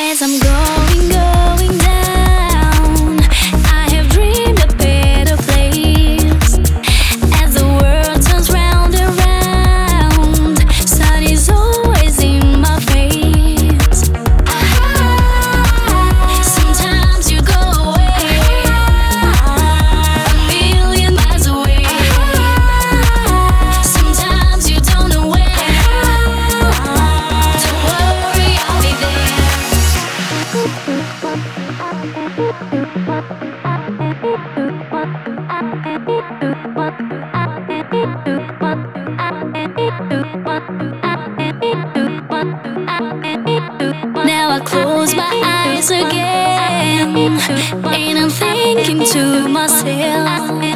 As I'm growing up. Now I close my eyes again, and I'm thinking to myself.